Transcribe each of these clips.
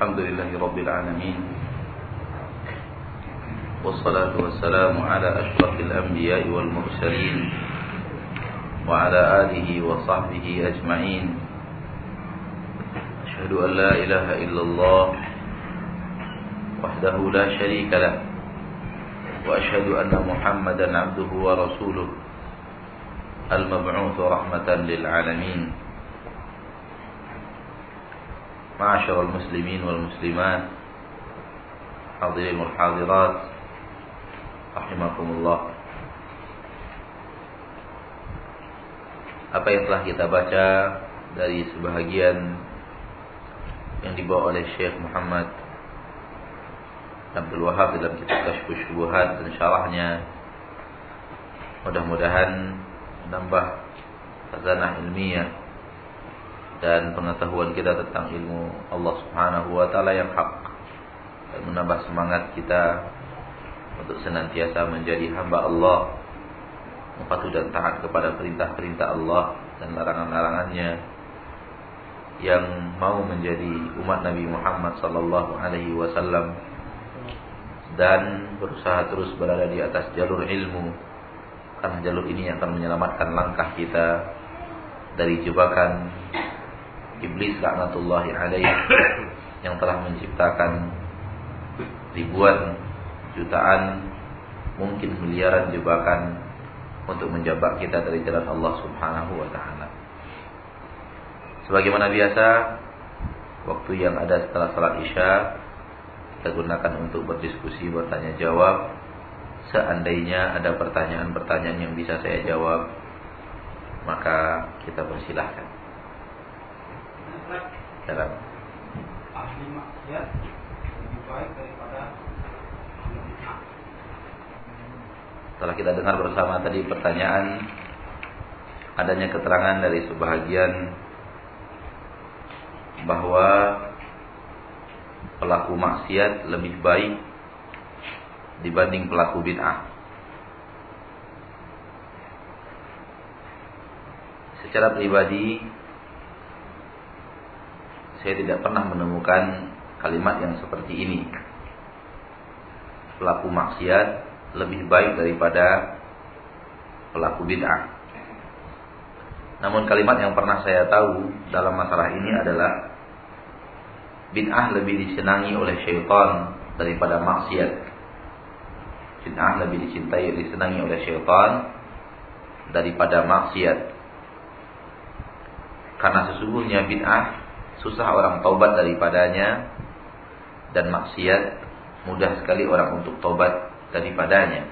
الحمد لله رب العالمين والصلاة والسلام على أشرف الأنبياء والمرسلين وعلى آله وصحبه أجمعين. أشهد أن لا إله إلا الله وحده لا شريك له وأشهد أن محمدا عبده ورسوله المبعوث رحمة للعالمين. معاشر المسلمين والمسلمات حاضرين والحاضرات رحمكم الله apa yang telah kita baca dari sebahagian yang dibawa oleh Syekh Muhammad Abdul Wahab dalam kitab Kashfus Syubuhat dan syarahnya mudah-mudahan menambah khazanah ilmiah dan pengetahuan kita tentang ilmu Allah Subhanahu wa taala yang hak dan menambah semangat kita untuk senantiasa menjadi hamba Allah patuh dan taat kepada perintah-perintah Allah dan larangan-larangannya yang mau menjadi umat Nabi Muhammad sallallahu alaihi wasallam dan berusaha terus berada di atas jalur ilmu karena jalur ini yang akan menyelamatkan langkah kita dari jebakan iblis laknatullahi alaih yang telah menciptakan ribuan jutaan mungkin miliaran jebakan untuk menjebak kita dari jalan Allah Subhanahu wa taala. Sebagaimana biasa, waktu yang ada setelah salat Isya kita gunakan untuk berdiskusi, bertanya jawab. Seandainya ada pertanyaan-pertanyaan yang bisa saya jawab, maka kita persilahkan. Dalam ahli maksiat lebih baik daripada Setelah kita dengar bersama tadi pertanyaan adanya keterangan dari sebahagian bahwa pelaku maksiat lebih baik dibanding pelaku bid'ah. Secara pribadi saya tidak pernah menemukan kalimat yang seperti ini. Pelaku maksiat lebih baik daripada pelaku bid'ah. Namun kalimat yang pernah saya tahu dalam masalah ini adalah bid'ah lebih disenangi oleh syaitan daripada maksiat. Bid'ah lebih dicintai disenangi oleh syaitan daripada maksiat. Karena sesungguhnya bid'ah susah orang taubat daripadanya dan maksiat mudah sekali orang untuk taubat daripadanya.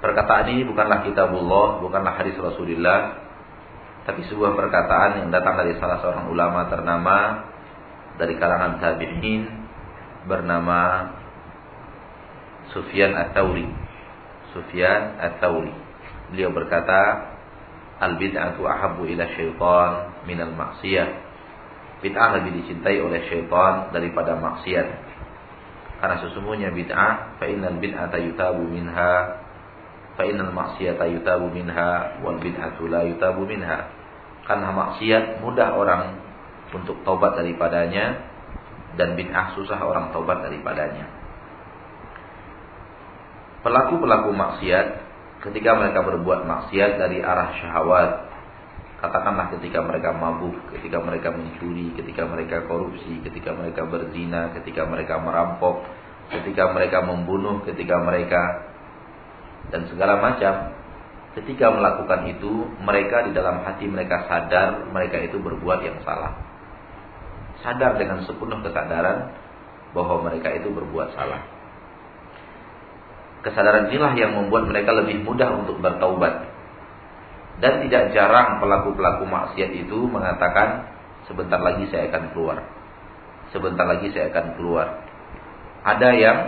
Perkataan ini bukanlah kitabullah, bukanlah hadis Rasulullah, tapi sebuah perkataan yang datang dari salah seorang ulama ternama dari kalangan tabi'in bernama Sufyan At-Tauri. Sufyan At-Tauri. Beliau berkata, "Al-bid'atu ahabbu ila syaitan minal maksiyah." Bid'ah lebih dicintai oleh syaitan daripada maksiat. Karena sesungguhnya bid'ah fa innal bid'ata yutabu minha fa innal maksiata yutabu minha wal bid'atu la yutabu minha. Karena maksiat mudah orang untuk taubat daripadanya dan bid'ah susah orang taubat daripadanya. Pelaku-pelaku maksiat ketika mereka berbuat maksiat dari arah syahwat Katakanlah ketika mereka mabuk, ketika mereka mencuri, ketika mereka korupsi, ketika mereka berzina, ketika mereka merampok, ketika mereka membunuh, ketika mereka dan segala macam. Ketika melakukan itu, mereka di dalam hati mereka sadar mereka itu berbuat yang salah. Sadar dengan sepenuh kesadaran bahwa mereka itu berbuat salah. Kesadaran inilah yang membuat mereka lebih mudah untuk bertaubat dan tidak jarang pelaku-pelaku maksiat itu mengatakan sebentar lagi saya akan keluar. Sebentar lagi saya akan keluar. Ada yang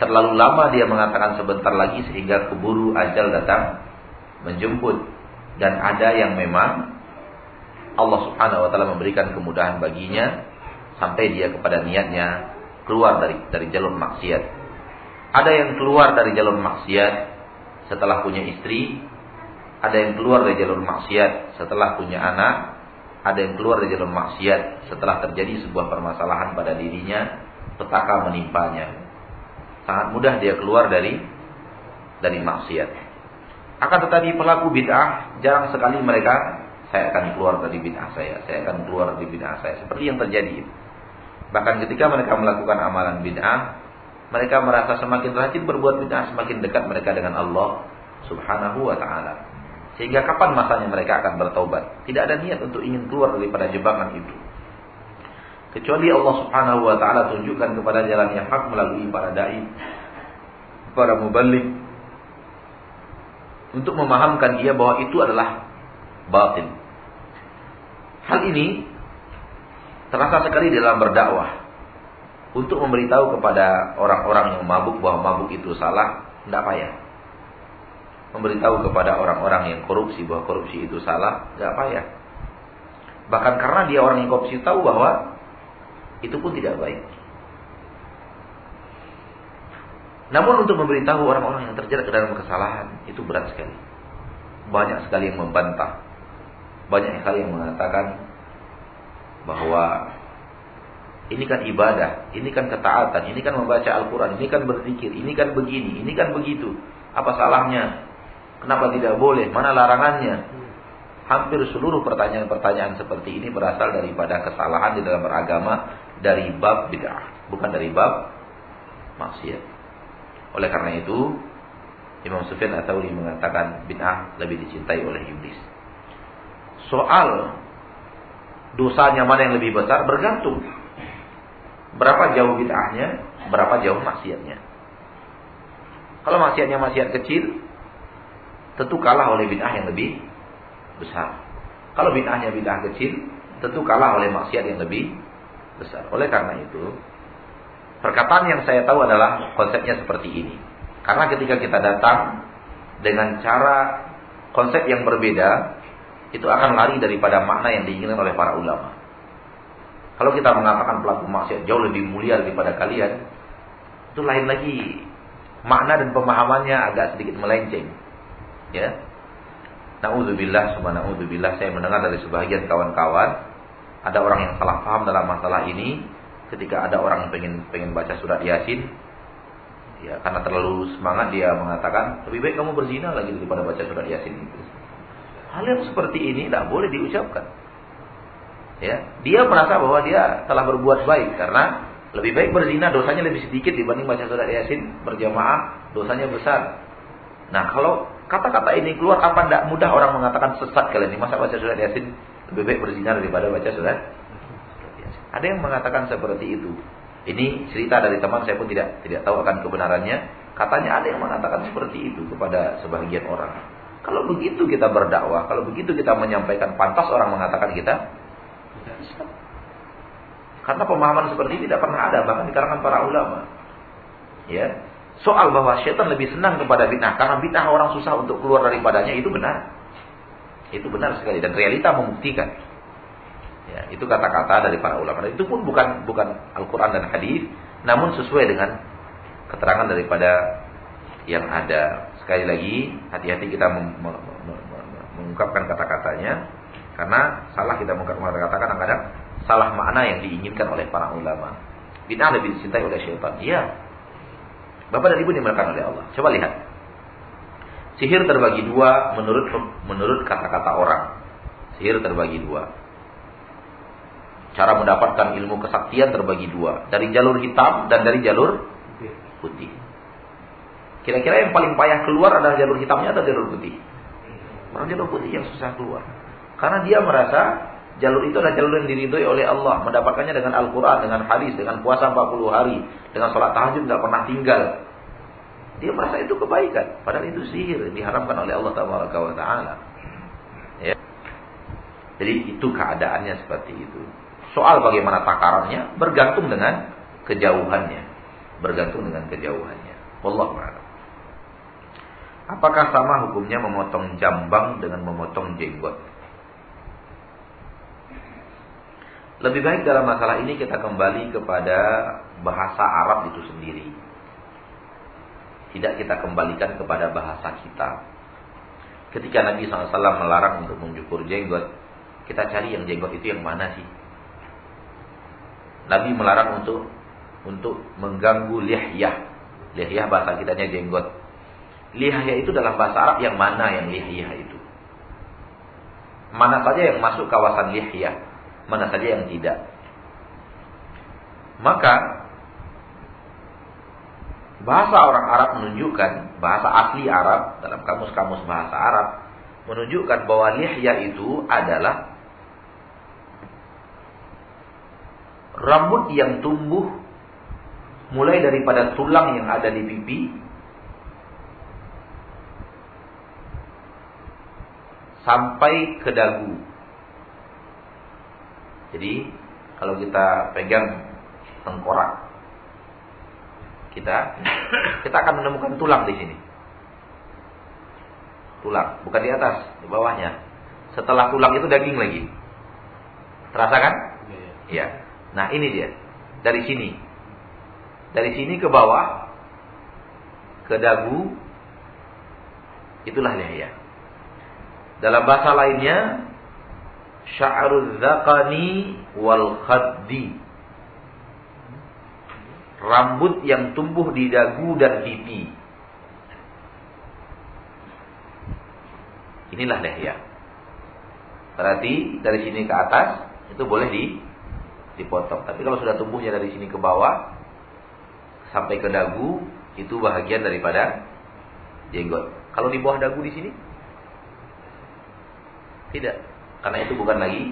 terlalu lama dia mengatakan sebentar lagi sehingga keburu ajal datang menjemput. Dan ada yang memang Allah Subhanahu wa taala memberikan kemudahan baginya sampai dia kepada niatnya keluar dari dari jalur maksiat. Ada yang keluar dari jalur maksiat setelah punya istri ada yang keluar dari jalur maksiat setelah punya anak, ada yang keluar dari jalur maksiat setelah terjadi sebuah permasalahan pada dirinya, petaka menimpanya. Sangat mudah dia keluar dari dari maksiat. Akan tetapi pelaku bid'ah jarang sekali mereka saya akan keluar dari bid'ah saya, saya akan keluar dari bid'ah saya. Seperti yang terjadi. Bahkan ketika mereka melakukan amalan bid'ah, mereka merasa semakin rajin berbuat bid'ah, semakin dekat mereka dengan Allah Subhanahu wa taala. Sehingga kapan masanya mereka akan bertaubat? Tidak ada niat untuk ingin keluar daripada jebakan itu. Kecuali Allah Subhanahu wa taala tunjukkan kepada jalan yang hak melalui para dai, para mubalik untuk memahamkan dia bahwa itu adalah batin. Hal ini terasa sekali dalam berdakwah untuk memberitahu kepada orang-orang yang mabuk bahwa mabuk itu salah, tidak payah memberitahu kepada orang-orang yang korupsi bahwa korupsi itu salah, nggak payah. Bahkan karena dia orang yang korupsi tahu bahwa itu pun tidak baik. Namun untuk memberitahu orang-orang yang terjerat ke dalam kesalahan itu berat sekali. Banyak sekali yang membantah. Banyak sekali yang mengatakan bahwa ini kan ibadah, ini kan ketaatan, ini kan membaca Al-Quran, ini kan berzikir, ini kan begini, ini kan begitu. Apa salahnya? Kenapa tidak boleh? Mana larangannya? Hampir seluruh pertanyaan-pertanyaan seperti ini berasal daripada kesalahan di dalam beragama dari bab bid'ah, bukan dari bab maksiat. Oleh karena itu, Imam Sufyan Atsauri mengatakan bid'ah lebih dicintai oleh iblis. Soal dosanya mana yang lebih besar bergantung berapa jauh bid'ahnya, berapa jauh maksiatnya. Kalau maksiatnya maksiat kecil, tentu kalah oleh bid'ah yang lebih besar. Kalau bid'ahnya bid'ah kecil, tentu kalah oleh maksiat yang lebih besar. Oleh karena itu, perkataan yang saya tahu adalah konsepnya seperti ini. Karena ketika kita datang dengan cara konsep yang berbeda, itu akan lari daripada makna yang diinginkan oleh para ulama. Kalau kita mengatakan pelaku maksiat jauh lebih mulia daripada kalian, itu lain lagi. Makna dan pemahamannya agak sedikit melenceng. Ya. Nauzubillah, subhanahu naudzubillah saya mendengar dari sebagian kawan-kawan ada orang yang salah paham dalam masalah ini ketika ada orang yang pengen pengen baca surat Yasin ya karena terlalu semangat dia mengatakan lebih baik kamu berzina lagi daripada baca surat Yasin itu. Hal yang seperti ini tidak boleh diucapkan. Ya, dia merasa bahwa dia telah berbuat baik karena lebih baik berzina dosanya lebih sedikit dibanding baca surat Yasin berjamaah dosanya besar. Nah, kalau kata-kata ini keluar apa tidak mudah orang mengatakan sesat kalian ini masa baca surat yasin lebih baik berzina daripada baca surat. Ada yang mengatakan seperti itu. Ini cerita dari teman saya pun tidak tidak tahu akan kebenarannya. Katanya ada yang mengatakan seperti itu kepada sebagian orang. Kalau begitu kita berdakwah, kalau begitu kita menyampaikan pantas orang mengatakan kita karena pemahaman seperti ini tidak pernah ada bahkan di kalangan para ulama. Ya, soal bahwa syaitan lebih senang kepada bid'ah karena bid'ah orang susah untuk keluar daripadanya itu benar. Itu benar sekali dan realita membuktikan. Ya, itu kata-kata dari para ulama. itu pun bukan bukan Al-Qur'an dan hadis, namun sesuai dengan keterangan daripada yang ada. Sekali lagi, hati-hati kita mengungkapkan kata-katanya karena salah kita mengungkapkan kata-kata kadang-kadang salah makna yang diinginkan oleh para ulama. Bid'ah lebih dicintai oleh syaitan. Iya, Bapak dan Ibu dimulakan oleh Allah. Coba lihat. Sihir terbagi dua menurut menurut kata-kata orang. Sihir terbagi dua. Cara mendapatkan ilmu kesaktian terbagi dua. Dari jalur hitam dan dari jalur putih. Kira-kira yang paling payah keluar adalah jalur hitamnya atau jalur putih? Orang jalur putih yang susah keluar. Karena dia merasa jalur itu adalah jalur yang diridhoi oleh Allah. Mendapatkannya dengan Al-Quran, dengan hadis, dengan puasa 40 hari, dengan sholat tahajud nggak pernah tinggal. Dia merasa itu kebaikan. Padahal itu sihir diharamkan oleh Allah Taala. Ya. Jadi itu keadaannya seperti itu. Soal bagaimana takarannya bergantung dengan kejauhannya. Bergantung dengan kejauhannya. Wallahu a'lam. Apakah sama hukumnya memotong jambang dengan memotong jenggot? Lebih baik dalam masalah ini kita kembali kepada bahasa Arab itu sendiri. Tidak kita kembalikan kepada bahasa kita. Ketika Nabi SAW melarang untuk mencukur jenggot, kita cari yang jenggot itu yang mana sih? Nabi melarang untuk untuk mengganggu lihyah. Lihyah bahasa kitanya jenggot. Lihyah itu dalam bahasa Arab yang mana yang lihyah itu? Mana saja yang masuk kawasan lihyah, mana saja yang tidak. Maka bahasa orang Arab menunjukkan bahasa asli Arab dalam kamus-kamus bahasa Arab menunjukkan bahwa lihyah itu adalah rambut yang tumbuh mulai daripada tulang yang ada di pipi sampai ke dagu. Jadi kalau kita pegang tengkorak kita, kita akan menemukan tulang di sini. Tulang, bukan di atas, di bawahnya. Setelah tulang itu daging lagi. Terasa kan? Iya. Nah ini dia. Dari sini. Dari sini ke bawah. Ke dagu. Itulah lihya. Dalam bahasa lainnya. Sya'rul zakani wal khaddi. Rambut yang tumbuh di dagu dan pipi. Inilah lihya. Berarti dari sini ke atas itu boleh di dipotong. Tapi kalau sudah tumbuhnya dari sini ke bawah sampai ke dagu itu bahagian daripada jenggot. Kalau di bawah dagu di sini tidak, karena itu bukan lagi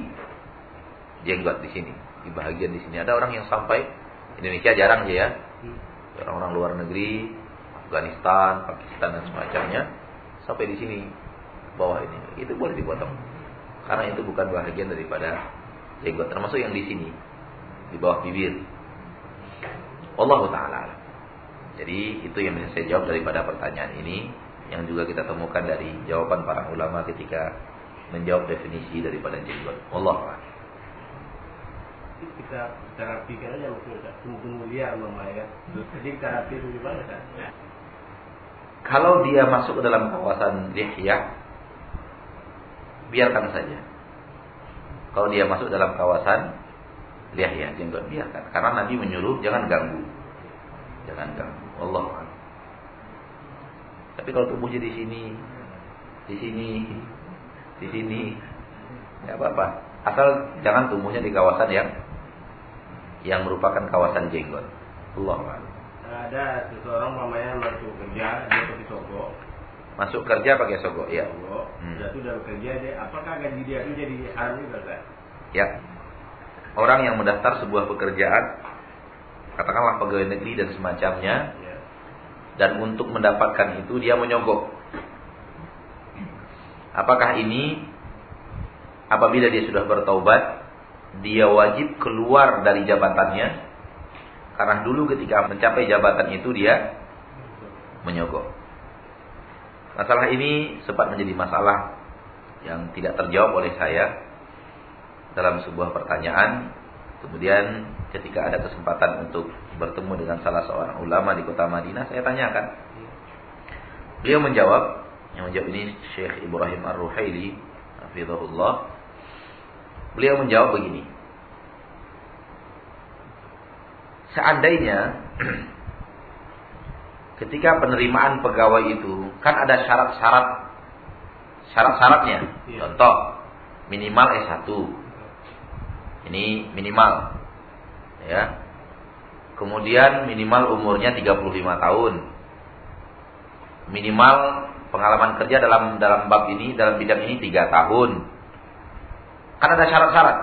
jenggot di sini, di bahagian di sini. Ada orang yang sampai Indonesia jarang ya, orang-orang luar negeri, Afghanistan, Pakistan dan semacamnya sampai di sini bawah ini, itu boleh dipotong. Karena itu bukan bahagian daripada jenggot, termasuk yang di sini di bawah bibir. Allah taala. Jadi itu yang bisa saya jawab daripada pertanyaan ini yang juga kita temukan dari jawaban para ulama ketika menjawab definisi daripada jenggot. Allah kita terapikan aja mungkin tumbuh liar mama ya. Jadi terapi itu gimana kan? Kalau dia masuk ke dalam kawasan lihya, biarkan saja. Kalau dia masuk dalam kawasan lihat ya jenggot biarkan karena Nabi menyuruh jangan ganggu jangan ganggu Allah tapi kalau tumbuhnya di sini di sini di sini. Ya apa apa asal jangan tumbuhnya di kawasan yang yang merupakan kawasan jenggot. Allah ada seseorang mamanya masuk kerja dia pakai sogok. Masuk kerja pakai sogok ya sogok hmm. dia sudah bekerja dia apakah gaji dia itu jadi haram juga ya. Orang yang mendaftar sebuah pekerjaan, katakanlah pegawai negeri dan semacamnya, dan untuk mendapatkan itu dia menyogok. Apakah ini apabila dia sudah bertaubat, dia wajib keluar dari jabatannya? Karena dulu ketika mencapai jabatan itu dia menyogok. Masalah ini sempat menjadi masalah yang tidak terjawab oleh saya dalam sebuah pertanyaan. Kemudian ketika ada kesempatan untuk bertemu dengan salah seorang ulama di kota Madinah, saya tanyakan. Beliau menjawab, yang menjawab ini Syekh Ibrahim Ar-Ruhaili, hafizahullah. Beliau menjawab begini. Seandainya ketika penerimaan pegawai itu kan ada syarat-syarat syarat-syaratnya. Iya. Contoh, minimal S1, ini minimal. Ya. Kemudian minimal umurnya 35 tahun. Minimal pengalaman kerja dalam dalam bab ini, dalam bidang ini 3 tahun. Kan ada syarat-syarat.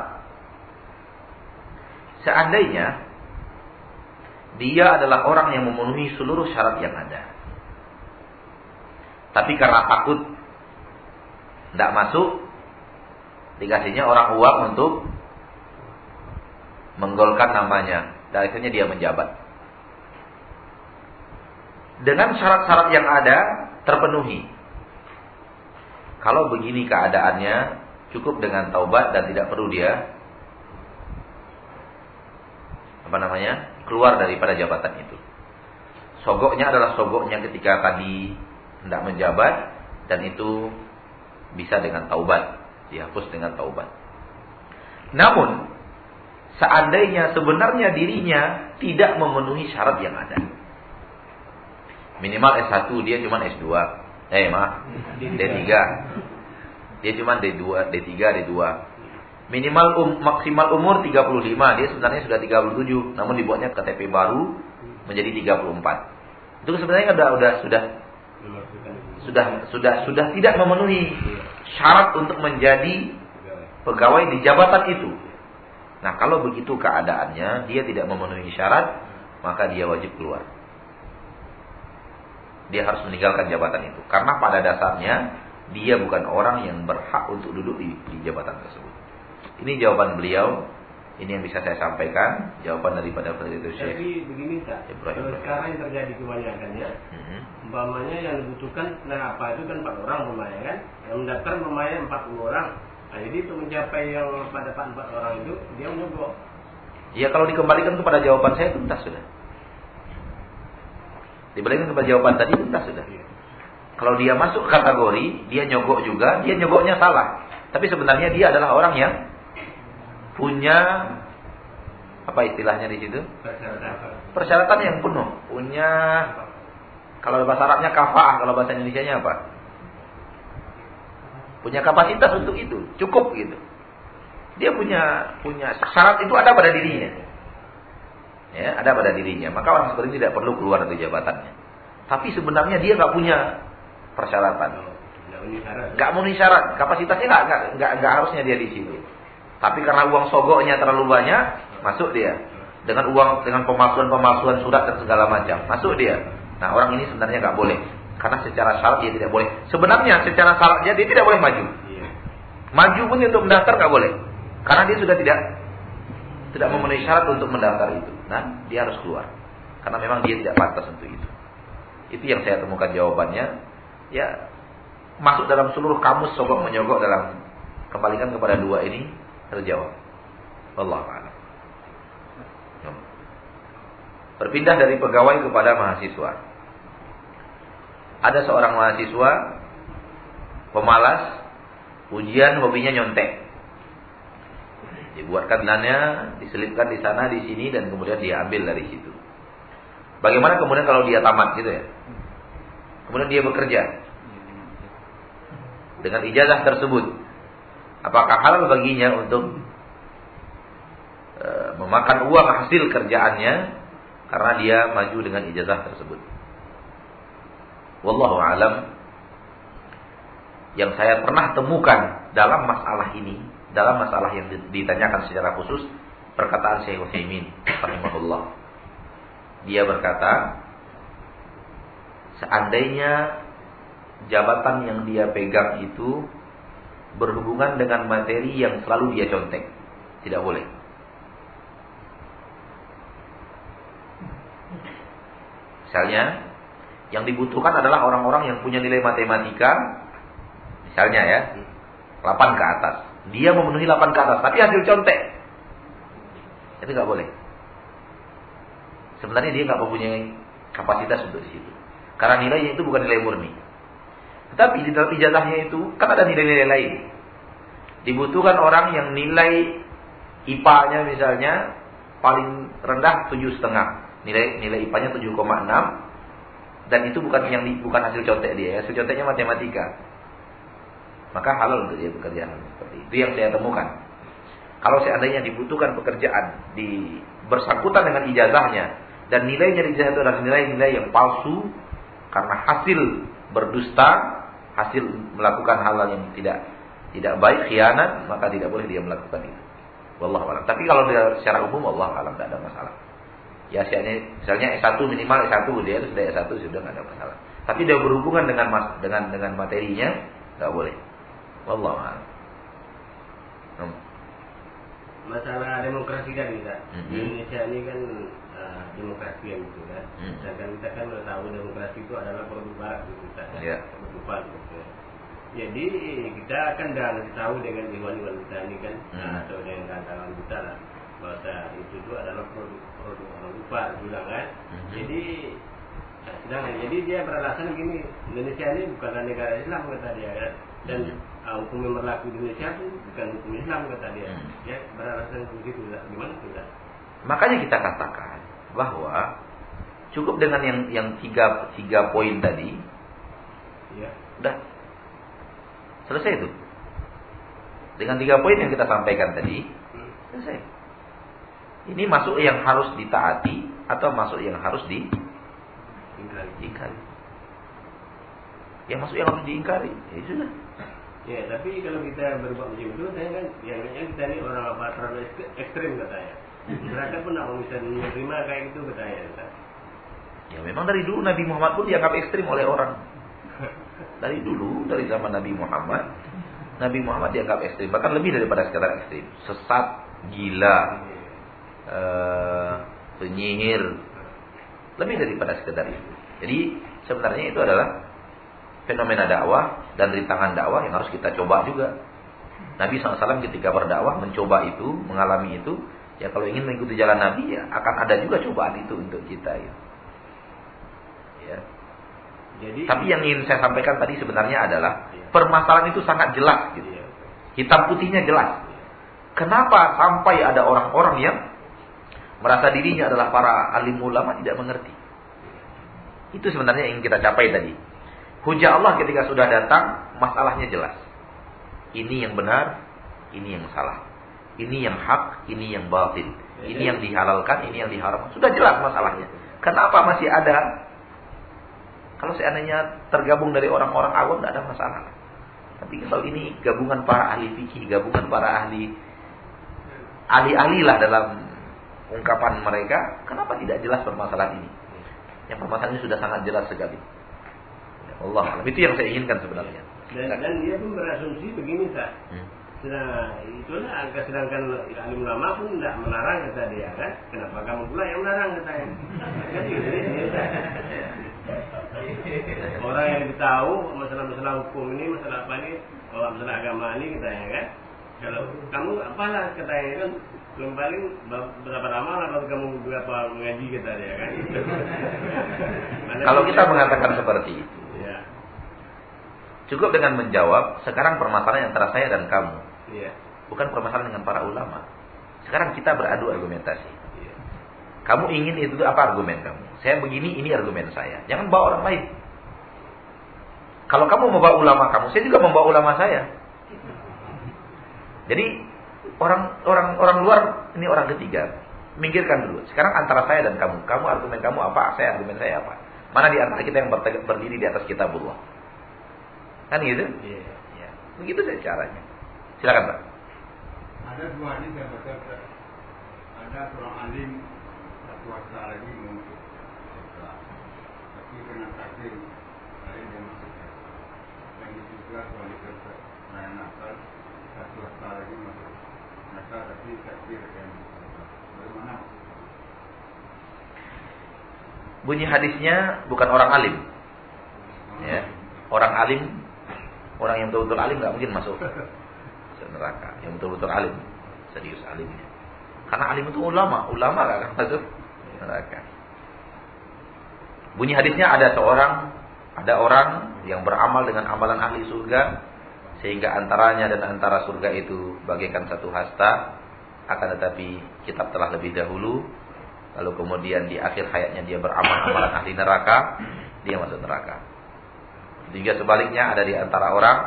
Seandainya dia adalah orang yang memenuhi seluruh syarat yang ada. Tapi karena takut tidak masuk, dikasihnya orang uang untuk menggolkan namanya dan dia menjabat. Dengan syarat-syarat yang ada terpenuhi. Kalau begini keadaannya cukup dengan taubat dan tidak perlu dia apa namanya? keluar daripada jabatan itu. Sogoknya adalah sogoknya ketika tadi hendak menjabat dan itu bisa dengan taubat, dihapus dengan taubat. Namun seandainya sebenarnya dirinya tidak memenuhi syarat yang ada. Minimal S1 dia cuma S2. Eh maaf, D3. Dia cuma D2, D3, D2. Minimal um, maksimal umur 35, dia sebenarnya sudah 37, namun dibuatnya KTP baru menjadi 34. Itu sebenarnya sudah sudah sudah sudah sudah sudah tidak memenuhi syarat untuk menjadi pegawai di jabatan itu. Nah, kalau begitu keadaannya, dia tidak memenuhi syarat, maka dia wajib keluar. Dia harus meninggalkan jabatan itu. Karena pada dasarnya, dia bukan orang yang berhak untuk duduk di, di jabatan tersebut. Ini jawaban beliau. Ini yang bisa saya sampaikan. Jawaban daripada itu Syekh. Tapi begini. Kalau sekarang yang terjadi kebanyakannya, mm-hmm. umpamanya yang dibutuhkan nah apa itu kan empat orang umpamanya kan, yang mendaftar umpamanya empat puluh orang. Nah, jadi untuk mencapai yang pada empat orang itu dia menyogok. Ya kalau dikembalikan kepada jawaban saya tuntas sudah. Dibalikan kepada jawaban tadi tuntas sudah. Iya. Kalau dia masuk kategori, dia nyogok juga, dia nyogoknya salah. Tapi sebenarnya dia adalah orang yang punya apa istilahnya di situ? Persyaratan yang penuh, punya kalau bahasa Arabnya kafah, kalau bahasa Indonesia-nya apa? Punya kapasitas untuk itu, cukup gitu. Dia punya punya syarat itu ada pada dirinya. Ya, ada pada dirinya. Maka orang seperti ini tidak perlu keluar dari jabatannya. Tapi sebenarnya dia nggak punya persyaratan. Nggak memenuhi syarat. Kapasitasnya nggak nggak nggak harusnya dia di situ. Tapi karena uang sogoknya terlalu banyak, masuk dia. Dengan uang, dengan pemalsuan-pemalsuan surat dan segala macam, masuk dia. Nah orang ini sebenarnya nggak boleh. Karena secara syarat dia tidak boleh. Sebenarnya secara syaratnya dia tidak boleh maju. Iya. Maju pun untuk mendaftar nggak boleh. Karena dia sudah tidak tidak memenuhi syarat untuk mendaftar itu. Nah, dia harus keluar. Karena memang dia tidak pantas untuk itu. Itu yang saya temukan jawabannya. Ya, masuk dalam seluruh kamus sogok menyogok dalam kembalikan kepada dua ini terjawab. Allah a'lam. Berpindah dari pegawai kepada mahasiswa. Ada seorang mahasiswa pemalas, ujian hobinya nyontek. Dibuatkan dananya, diselipkan di sana, di sini, dan kemudian dia ambil dari situ. Bagaimana kemudian kalau dia tamat gitu ya? Kemudian dia bekerja dengan ijazah tersebut. Apakah halal baginya untuk e, memakan uang hasil kerjaannya karena dia maju dengan ijazah tersebut? Wallahu alam. Yang saya pernah temukan dalam masalah ini, dalam masalah yang ditanyakan secara khusus, perkataan Syekh Utsaimin rahimahullah. Dia berkata, seandainya jabatan yang dia pegang itu berhubungan dengan materi yang selalu dia contek. Tidak boleh. Misalnya, yang dibutuhkan adalah orang-orang yang punya nilai matematika, misalnya ya, 8 ke atas. Dia memenuhi 8 ke tapi hasil contek. Itu nggak boleh. Sebenarnya dia nggak mempunyai kapasitas untuk situ. Karena nilainya itu bukan nilai murni. Tetapi di dalam ijazahnya itu kan ada nilai-nilai lain. Dibutuhkan orang yang nilai IPA-nya misalnya paling rendah tujuh setengah. Nilai nilai IPA-nya 7,6 dan itu bukan yang bukan hasil contek dia, hasil conteknya matematika. Maka halal untuk dia bekerja seperti itu yang saya temukan. Kalau seandainya dibutuhkan pekerjaan di bersangkutan dengan ijazahnya dan nilainya di ijazah itu adalah nilai-nilai yang palsu karena hasil berdusta hasil melakukan hal yang tidak tidak baik khianat maka tidak boleh dia melakukan itu. Wallahu a'lam. Tapi kalau dia secara umum Allah alam tidak ada masalah. Ya misalnya S1 minimal S1 dia itu sudah S1 sudah tidak ada masalah. Tapi dia berhubungan dengan mas, dengan dengan materinya tidak boleh. Wallahu a'lam. Hmm. Masalah demokrasi kan kita. Mm -hmm. Di Indonesia ini kan uh, demokrasi yang gitu kan. Mm. Sedangkan kita kan sudah tahu demokrasi itu adalah produk barat gitu kita. Yeah. Produk gitu. Jadi kita akan dah tahu dengan iwan-iwan kita ini kan mm. atau dengan kawan kita lah bahwa itu itu adalah produk produk orang lupa bilang kan. Mm -hmm. Jadi nah, sedangkan jadi dia beralasan gini Indonesia ini bukanlah negara Islam kata dia kan dan mm -hmm uh, hukum yang berlaku di Indonesia itu bukan hukum Islam kata dia. Hmm. Ya beralasan begitu gimana tidak? Makanya kita katakan bahwa cukup dengan yang yang tiga tiga poin tadi. Ya. Udah selesai itu. Dengan tiga poin yang kita sampaikan tadi, hmm. selesai. Ini masuk yang harus ditaati atau masuk yang harus diingkari. Yang masuk yang harus diingkari, ya sudah. Ya, tapi kalau kita berbuat macam itu, saya kan yang kita ini orang apa terlalu ekstrim katanya. Masyarakat pun tidak bisa menerima kayak gitu katanya. Ya memang dari dulu Nabi Muhammad pun dianggap ekstrim oleh orang. Dari dulu, dari zaman Nabi Muhammad, Nabi Muhammad dianggap ekstrim. Bahkan lebih daripada sekedar ekstrim. Sesat, gila, uh, penyihir. Lebih daripada sekedar itu. Jadi sebenarnya itu adalah fenomena dakwah dan rintangan dakwah yang harus kita coba juga. Nabi SAW ketika berdakwah mencoba itu, mengalami itu, ya kalau ingin mengikuti jalan Nabi ya akan ada juga cobaan itu untuk kita ya. ya. Jadi, Tapi yang ingin saya sampaikan tadi sebenarnya adalah ya. permasalahan itu sangat jelas gitu. Ya. Hitam putihnya jelas. Kenapa sampai ada orang-orang yang merasa dirinya adalah para alim ulama tidak mengerti? Itu sebenarnya yang ingin kita capai tadi. Hujah Allah ketika sudah datang, masalahnya jelas. Ini yang benar, ini yang salah. Ini yang hak, ini yang batil. Ini yang dihalalkan, ini yang diharamkan. Sudah jelas masalahnya. Kenapa masih ada? Kalau seandainya tergabung dari orang-orang awam, tidak ada masalah. Tapi kalau ini gabungan para ahli fikih, gabungan para ahli ahli-ahli lah dalam ungkapan mereka, kenapa tidak jelas permasalahan ini? Yang permasalahan ini sudah sangat jelas sekali. Allah alam. Itu yang saya inginkan sebenarnya. Dan, dan dia pun berasumsi begini, Pak. Hmm. Nah, itulah angka sedangkan alim ulama pun tidak melarang kata dia kan. Kenapa kamu pula yang melarang katanya? Jadi gitu, Orang yang tahu masalah-masalah hukum ini, masalah apa ini, oh, masalah agama ini katanya kan. Kalau kamu apalah katanya kan belum paling berapa lama lah kalau kamu berapa mengaji kata dia kan. kalau kita mengatakan seperti itu, Cukup dengan menjawab, sekarang permasalahan antara saya dan kamu. Iya. Bukan permasalahan dengan para ulama. Sekarang kita beradu argumentasi. Iya. Kamu ingin itu apa argumen kamu? Saya begini, ini argumen saya. Jangan bawa orang lain. Kalau kamu membawa ulama kamu, saya juga membawa ulama saya. Jadi orang orang orang luar ini orang ketiga. Minggirkan dulu. Sekarang antara saya dan kamu, kamu argumen kamu apa, saya argumen saya apa. Mana di antara kita yang berdiri di atas kitabullah? Kan gitu? Iya. Ya. Begitu saja caranya. Silakan Pak. Ada dua hadis yang betul ada seorang alim satu waktu lagi mungkin tapi kena takdir lain dia masuk dan itu juga kualitas lain nakal satu waktu lagi masuk nakal tapi takdir yang bagaimana Bunyi hadisnya bukan orang alim. Ya. Orang alim Orang yang betul-betul alim nggak mungkin masuk neraka. Yang betul-betul alim, serius alimnya. Karena alim itu ulama, ulama nggak akan masuk neraka. Bunyi hadisnya ada seorang, ada orang yang beramal dengan amalan ahli surga, sehingga antaranya dan antara surga itu bagaikan satu hasta, akan tetapi kitab telah lebih dahulu, lalu kemudian di akhir hayatnya dia beramal amalan ahli neraka, dia masuk neraka. Juga sebaliknya ada di antara orang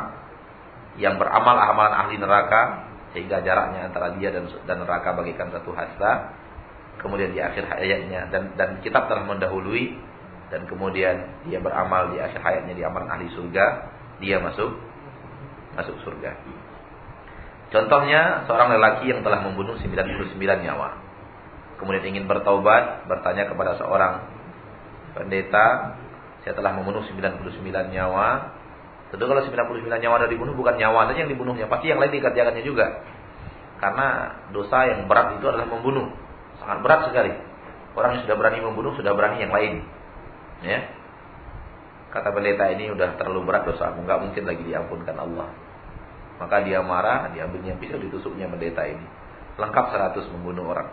yang beramal amalan ahli neraka sehingga jaraknya antara dia dan dan neraka bagikan satu hasta. Kemudian di akhir hayatnya dan dan kitab telah mendahului dan kemudian dia beramal di akhir hayatnya di amalan ahli surga, dia masuk masuk surga. Contohnya seorang lelaki yang telah membunuh 99 nyawa. Kemudian ingin bertaubat, bertanya kepada seorang pendeta saya telah membunuh 99 nyawa. Tentu kalau 99 nyawa ada dibunuh bukan nyawa saja yang dibunuhnya, pasti yang lain dikerjakannya juga. Karena dosa yang berat itu adalah membunuh. Sangat berat sekali. Orang yang sudah berani membunuh sudah berani yang lain. Ya. Kata pendeta ini udah terlalu berat dosa, nggak mungkin lagi diampunkan Allah. Maka dia marah, diambilnya pisau, ditusuknya pendeta ini. Lengkap 100 membunuh orang.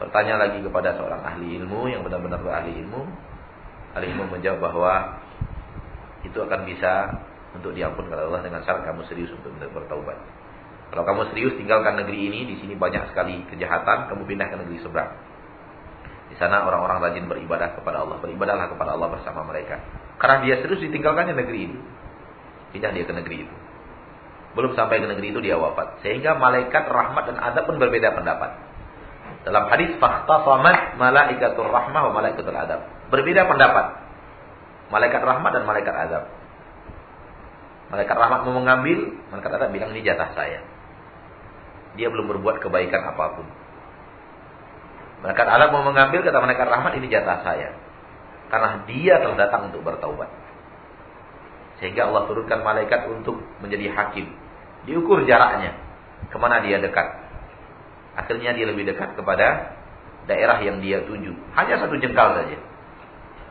Bertanya lagi kepada seorang ahli ilmu yang benar-benar ahli ilmu, Al-Imam menjawab bahwa itu akan bisa untuk diampunkan oleh Allah dengan syarat kamu serius untuk bertaubat. Kalau kamu serius tinggalkan negeri ini, di sini banyak sekali kejahatan, kamu pindah ke negeri seberang. Di sana orang-orang rajin beribadah kepada Allah, beribadahlah kepada Allah bersama mereka. Karena dia serius ditinggalkannya negeri ini. Pindah dia ke negeri itu. Belum sampai ke negeri itu dia wafat. Sehingga malaikat rahmat dan adab pun berbeda pendapat. Dalam hadis fakhtasamat malaikatur rahmah wa malaikatul adab. Berbeda pendapat. Malaikat rahmat dan malaikat adab. Malaikat rahmat mau mengambil, malaikat adab bilang ini jatah saya. Dia belum berbuat kebaikan apa pun. Malaikat adab mau mengambil, kata malaikat rahmat ini jatah saya. Karena dia telah datang untuk bertaubat. Sehingga Allah turunkan malaikat untuk menjadi hakim. Diukur jaraknya. Ke mana dia dekat. Akhirnya dia lebih dekat kepada daerah yang dia tuju. Hanya satu jengkal saja.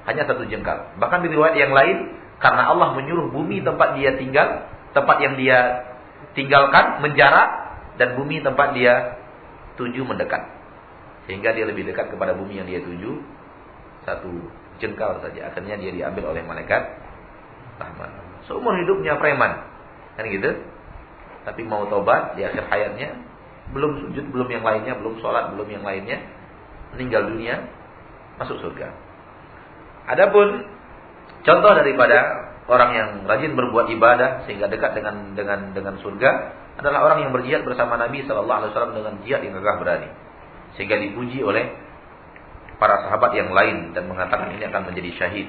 Hanya satu jengkal. Bahkan di riwayat yang lain, karena Allah menyuruh bumi tempat dia tinggal, tempat yang dia tinggalkan menjarak dan bumi tempat dia tuju mendekat. Sehingga dia lebih dekat kepada bumi yang dia tuju satu jengkal saja. Akhirnya dia diambil oleh malaikat rahmat. Seumur hidupnya preman. Kan gitu? Tapi mau tobat di akhir hayatnya belum sujud, belum yang lainnya, belum sholat, belum yang lainnya, meninggal dunia, masuk surga. Adapun contoh daripada orang yang rajin berbuat ibadah sehingga dekat dengan dengan dengan surga adalah orang yang berjihad bersama Nabi Shallallahu Alaihi Wasallam dengan jihad yang gagah berani sehingga dipuji oleh para sahabat yang lain dan mengatakan ini akan menjadi syahid.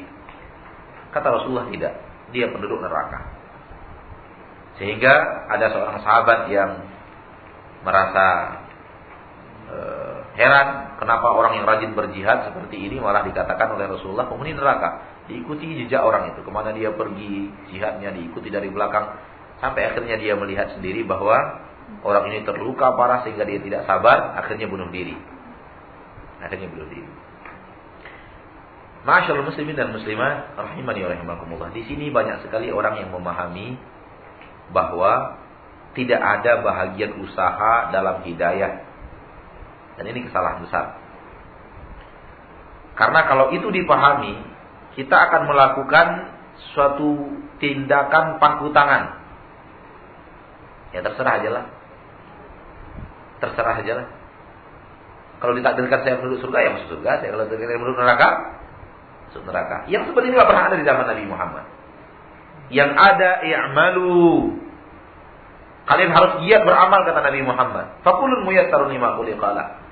Kata Rasulullah tidak, dia penduduk neraka. Sehingga ada seorang sahabat yang merasa uh, heran kenapa orang yang rajin berjihad seperti ini malah dikatakan oleh Rasulullah penghuni neraka. Diikuti jejak orang itu ke mana dia pergi jihadnya diikuti dari belakang sampai akhirnya dia melihat sendiri bahwa orang ini terluka parah sehingga dia tidak sabar akhirnya bunuh diri. Akhirnya bunuh diri. Masyaallah muslimin dan muslimat rahimani wa rahimakumullah. Di sini banyak sekali orang yang memahami bahwa tidak ada bahagian usaha dalam hidayah dan ini kesalahan besar. Karena kalau itu dipahami, kita akan melakukan suatu tindakan pangku tangan. Ya terserah aja lah. Terserah aja lah. Kalau ditakdirkan saya menuju surga, ya masuk surga. Saya kalau ditakdirkan menuju neraka, masuk neraka. Yang seperti ini pernah ada di zaman Nabi Muhammad. Yang ada i'malu. Kalian harus giat beramal kata Nabi Muhammad. Fakulun muyassarun lima khuliqala.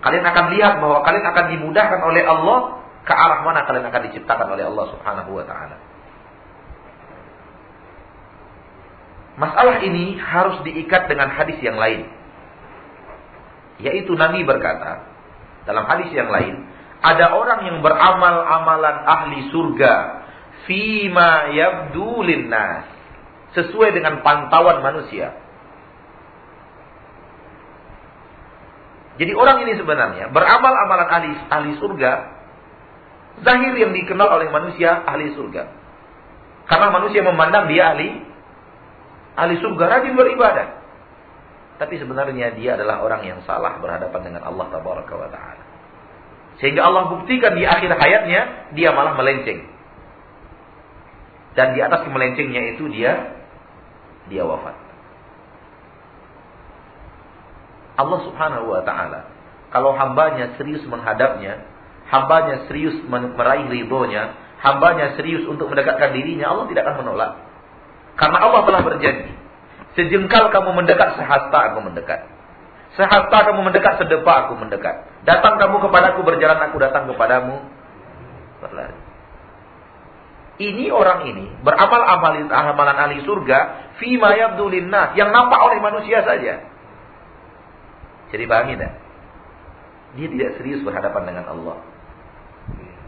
Kalian akan lihat bahwa kalian akan dimudahkan oleh Allah ke arah mana kalian akan diciptakan oleh Allah Subhanahu wa taala. Masalah ini harus diikat dengan hadis yang lain. Yaitu Nabi berkata dalam hadis yang lain, ada orang yang beramal amalan ahli surga fima yabdu linnas sesuai dengan pantauan manusia. Jadi orang ini sebenarnya beramal amalan ahli, ahli surga, zahir yang dikenal oleh manusia ahli surga. Karena manusia memandang dia ahli ahli surga, rajin beribadah. Tapi sebenarnya dia adalah orang yang salah berhadapan dengan Allah Tabaraka wa taala. Sehingga Allah buktikan di akhir hayatnya dia malah melenceng. Dan di atas kemelencengnya itu dia dia wafat. Allah Subhanahu wa taala kalau hambanya serius menghadapnya, hambanya serius meraih ridhonya, hambanya serius untuk mendekatkan dirinya, Allah tidak akan menolak. Karena Allah telah berjanji, sejengkal kamu mendekat, sehasta aku mendekat. Sehasta kamu mendekat, sedepa aku mendekat. Datang kamu kepadaku, berjalan aku datang kepadamu. Berlari. Ini orang ini beramal amalan amalan ahli surga fima yabdu yang nampak oleh manusia saja. Jadi pahami tidak? Dia tidak serius berhadapan dengan Allah.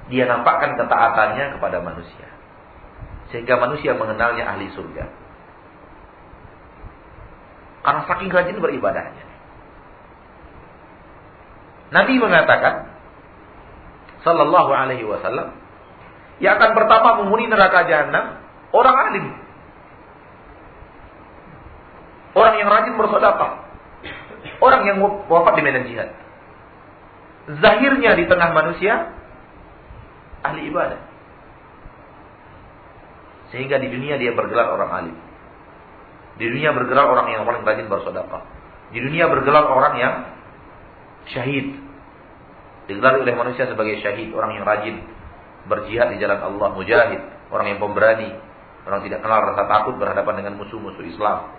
Dia nampakkan ketaatannya kepada manusia. Sehingga manusia mengenalnya ahli surga. Karena saking rajin beribadahnya. Nabi mengatakan, Sallallahu alaihi wasallam, yang akan pertama menghuni neraka jahanam orang alim. Orang yang rajin bersedekah, Orang yang wafat di medan jihad. Zahirnya di tengah manusia ahli ibadah. Sehingga di dunia dia bergelar orang alim. Di dunia bergelar orang yang paling rajin bersedekah. Di dunia bergelar orang yang syahid. Digelar oleh manusia sebagai syahid, orang yang rajin berjihad di jalan Allah, mujahid, orang yang pemberani, orang tidak kenal rasa takut berhadapan dengan musuh-musuh Islam.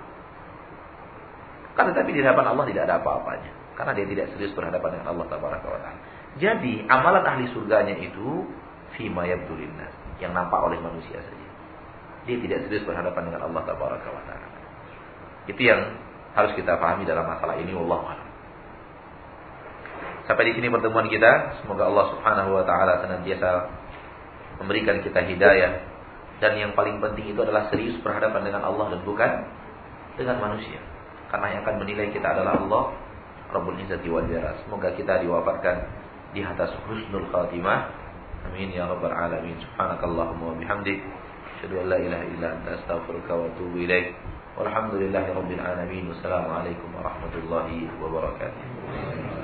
Kan tetapi di hadapan Allah tidak ada apa-apanya, karena dia tidak serius berhadapan dengan Allah Taala. Jadi amalan ahli surganya itu fima yabdulinnas, yang nampak oleh manusia saja. Dia tidak serius berhadapan dengan Allah Taala. Itu yang harus kita pahami dalam masalah ini Allah Sampai di sini pertemuan kita. Semoga Allah Subhanahu wa taala senantiasa memberikan kita hidayah dan yang paling penting itu adalah serius berhadapan dengan Allah dan bukan dengan manusia. Karena yang akan menilai kita adalah Allah Rabbul Izzati wal. Semoga kita diwafatkan di atas husnul khatimah. Amin ya rabbal alamin. Subhanakallahumma wa bihamdik asyhadu an la ilaha illa anta astaghfiruka wa atubu ilaik. Walhamdulillahi rabbil alamin. Wassalamualaikum warahmatullahi wabarakatuh.